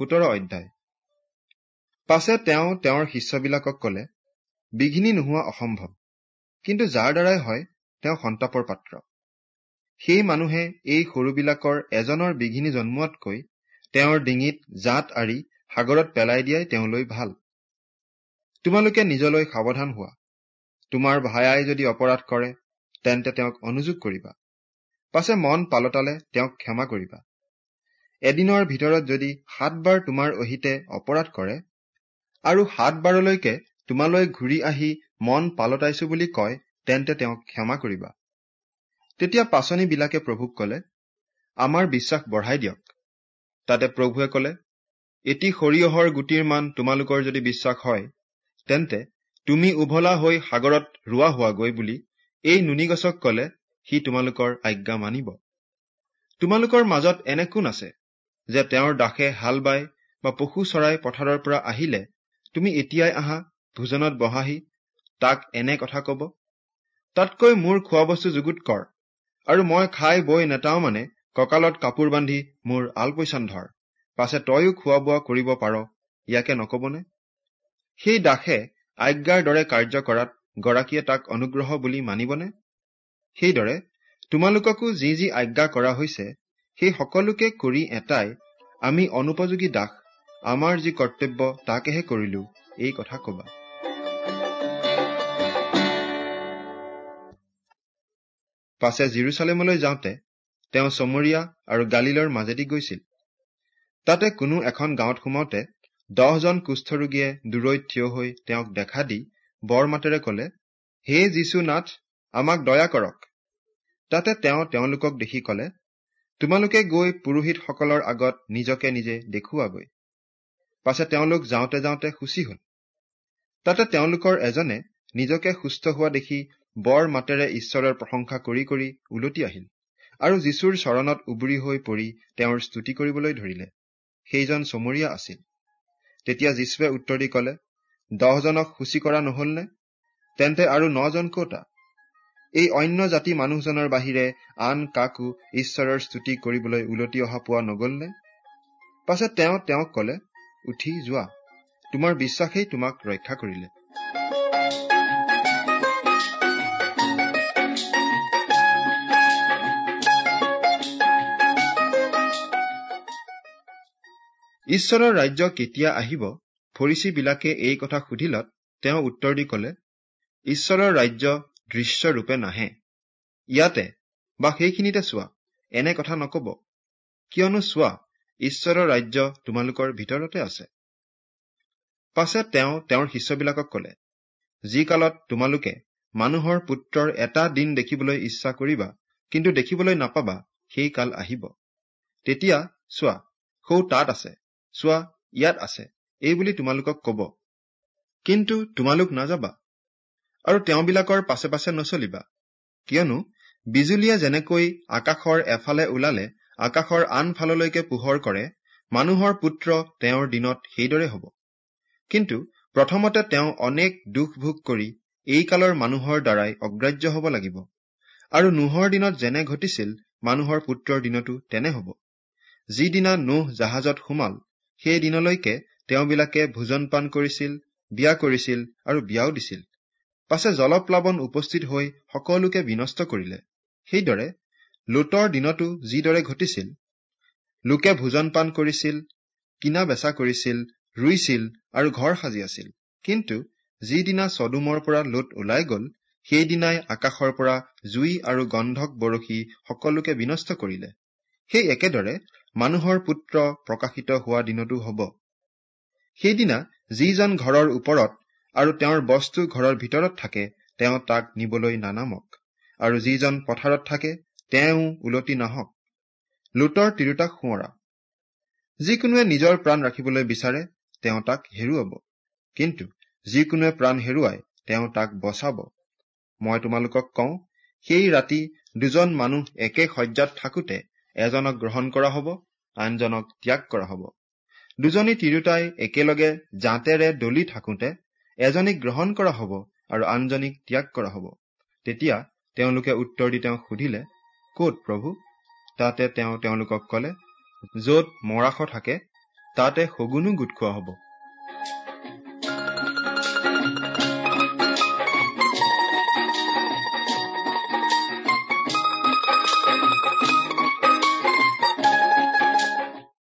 সোতৰ অধ্যায়। পাছে তেওঁ তেওঁৰ শিষ্যবিলাকক কলে বিঘিনি নোহোৱা অসম্ভৱ। কিন্তু যাৰ দ্বাৰাই হয় তেওঁ সন্তাপৰ পাত্ৰ। সেই মানুহে এই সৰুবিলাকৰ এজনৰ বিঘিনি জন্মোৱাতকৈ তেওঁৰ ডিঙিত জাঁট আৰি সাগৰত পেলাই দিয়াই তেওঁলৈ ভাল। তোমালোকে নিজলৈ সাৱধান হোৱা। তোমাৰ ভায়াই যদি অপৰাধ কৰে তেন্তে তেওঁক অনুযোগ কৰিবা। পাছে মন পালতালে তেওঁক ক্ষমা কৰিবা। এদিনৰ ভিতৰত যদি সাতবাৰ তোমাৰ অহিতে অপৰাধ কৰে আৰু সাতবাৰলৈকে তোমালৈ ঘূৰি আহি মন পালতাইছো বুলি কয় তেন্তে তেওঁক ক্ষমা কৰিবা। তেতিয়া পাচনিবিলাকে প্ৰভুক কলে আমাৰ বিশ্বাস বঢ়াই দিয়ক। তাতে প্ৰভুৱে কলে এটি সৰিয়হৰ গুটিৰ মান তোমালোকৰ যদি বিশ্বাস হয় তেন্তে তুমি উভলা হৈ সাগৰত ৰোৱা হোৱাগৈ বুলি এই নুনি গছক কলে সি তোমালোকৰ আজ্ঞা মানিব। তোমালোকৰ মাজত এনে কোন আছে? যে তেওঁৰ দাসে হাল বাই বা পশু চৰাই পথাৰৰ পৰা আহিলে তুমি এতিয়াই আহা ভোজনত বহাহি তাক এনে কথা কব। তাতকৈ মোৰ খোৱা বস্তু যুগুত কৰ আৰু মই খাই বৈ নেতাও মানে কঁকালত কাপোৰ বান্ধি মোৰ আলপৈচান ধৰ। পাছে তয়ো খোৱা বোৱা কৰিব পাৰ ইয়াকে নকবনে? সেই দাসে আজ্ঞাৰ দৰে কাৰ্য কৰাত গৰাকীয়ে তাক অনুগ্ৰহ বুলি মানিবনে? সেইদৰে তোমালোককো যি যি আজ্ঞা কৰা হৈছে সেই সকলোকে কৰি এটাই আমি অনুপযোগী দাস আমাৰ যি কৰ্তব্য তাকেহে কৰিলো এই কথা কবা। পাছে জিৰচালেমলৈ যাওঁতে তেওঁ চমৰীয়া আৰু গালিলৰ মাজেদি গৈছিল। তাতে কোনো এখন গাঁৱত সোমাওতে দহজন কুষ্ঠৰোগীয়ে দূৰৈত থিয় হৈ তেওঁক দেখা দি বৰ মাতেৰে কলে হে যীশু নাথ আমাক দয়া কৰক। তাতে তেওঁ তেওঁলোকক দেখি কলে তোমালোকে গৈ পুৰোহিতসকলৰ আগত নিজকে নিজে দেখুৱাগৈ পাছে তেওঁলোক যাওঁতে যাওঁতে সুচি হল। তাতে তেওঁলোকৰ এজনে নিজকে সুস্থ হোৱা দেখি বৰ মাতেৰে ঈশ্বৰৰ প্ৰশংসা কৰি কৰি উলটি আহিল আৰু যীশুৰ চৰণত উবুৰি হৈ পৰি তেওঁৰ স্তুতি কৰিবলৈ ধৰিলে। সেইজন চমৰীয়া আছিল। তেতিয়া যীশুৱে উত্তৰ দি কলে দহজনক সূচী কৰা নহলনে? তেন্তে আৰু নজন কতা? এই অন্য জাতি মানুহজনৰ বাহিৰে আন কাকো ঈশ্বৰৰ স্তুতি কৰিবলৈ উলটি অহা পোৱা নগলনে পাছত তেওঁ তেওঁক কলে উঠি যোৱা। তোমাৰ বিশ্বাসেই তোমাক ৰক্ষা কৰিলে। ঈশ্বৰৰ ৰাজ্য কেতিয়া আহিব? ফৰিচী বিলাকে এই কথা সুধিলত তেওঁ উত্তৰ দি কলে ঈশ্বৰৰ ৰাজ্য দৃশ্য ৰূপে নাহে। ইয়াতে বা সেইখিনিতে চোৱা এনে কথা নকব। কিয়নো চোৱা ঈশ্বৰৰ ৰাজ্য তোমালোকৰ ভিতৰতে আছে। পাছে তেওঁ তেওঁৰ শিষ্যবিলাকক কলে যি কালত তোমালোকে মানুহৰ পুত্ৰৰ এটা দিন দেখিবলৈ ইচ্ছা কৰিবা কিন্তু দেখিবলৈ নাপাবা সেই কাল আহিব। তেতিয়া চোৱা সৌ তাত আছে চোৱা ইয়াত আছে এই বুলি তোমালোকক কব। কিন্তু তোমালোক নাযাবা। আৰু তেওঁবিলাকৰ পাছে পাছে নচলিবা। কিয়নো বিজুলীয়ে যেনেকৈ আকাশৰ এফালে ওলালে আকাশৰ আন ফাললৈকে পোহৰ কৰে মানুহৰ পুত্ৰ তেওঁৰ দিনত সেইদৰে হব। কিন্তু প্ৰথমতে তেওঁ অনেক দুখ ভোগ কৰি এই কালৰ মানুহৰ দ্বাৰাই অগ্ৰাহ্য হব লাগিব। আৰু নোহৰ দিনত যেনে ঘটিছিল মানুহৰ পুত্ৰৰ দিনতো তেনে হব। যিদিনা নোহ জাহাজত সোমাল সেই দিনলৈকে তেওঁবিলাকে ভোজন পান কৰিছিল বিয়া কৰিছিল আৰু বিয়াও দিছিল। পাছে জলপ্লাৱন উপস্থিত হৈ সকলোকে বিনষ্ট কৰিলে। সেইদৰে লোটৰ দিনতো যিদৰে ঘটিছিল লোকে ভোজন পান কৰিছিল কিনা বেচা কৰিছিল ৰুইছিল আৰু ঘৰ সাজি আছিল। কিন্তু যিদিনা চদুমৰ পৰা লোট ওলাই গল সেইদিনাই আকাশৰ পৰা জুই আৰু গন্ধক বৰশী সকলোকে বিনষ্ট কৰিলে। সেই একেদৰে মানুহৰ পুত্ৰ প্ৰকাশিত হোৱা দিনতো হব। সেইদিনা যিজন ঘৰৰ ওপৰত আৰু তেওঁৰ বস্তু ঘৰৰ ভিতৰত থাকে তেওঁ তাক নিবলৈ নানামক। আৰু যিজন পথাৰত থাকে তেওঁ ওলটি নাহক। লোটৰ তিৰোতাক সোঁৱৰা। যিকোনোৱে নিজৰ প্ৰাণ ৰাখিবলৈ বিচাৰে তেওঁ তাক হেৰুৱাব। কিন্তু যিকোনোৱে প্ৰাণ হেৰুৱাই তেওঁ তাক বচাব। মই তোমালোকক কওঁ সেই ৰাতি দুজন মানুহ একে শয্যাত থাকোতে এজনক গ্ৰহণ কৰা হব আনজনক ত্যাগ কৰা হব। দুজনী তিৰোতাই একেলগে জাঁতেৰে দলি থাকোতে এজনীক গ্ৰহণ কৰা হব আৰু আনজনীক ত্যাগ কৰা হব। তেতিয়া তেওঁলোকে উত্তৰ দি তেওঁক সুধিলে কত প্ৰভু? তাতে তেওঁ তেওঁলোকক কলে যত মৰাশ থাকে তাতে শগুনো গোট খোৱা হ'ব।